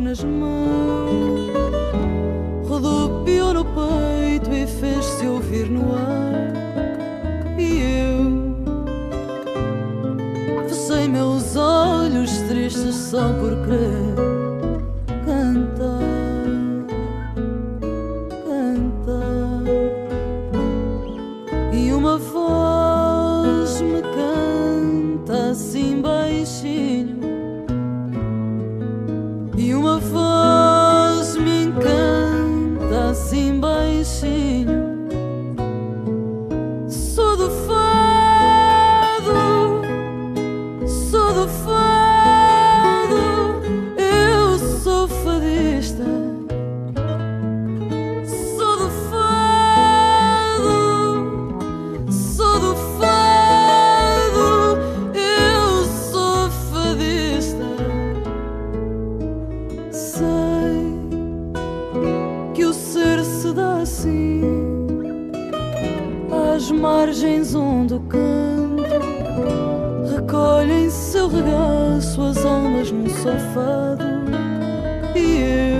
nas mãos, rodopiou no peito e fez-se ouvir no ar. E eu fechei meus olhos tristes só por crer cantar, cantar. E uma voz me canta assim baixinho. Do fado, eu sou fadista. Sou do fado, sou do fado, eu sou fadista. Sei que o ser se dá assim às margens onde canto recolhe em seu regaço as almas num sofado e eu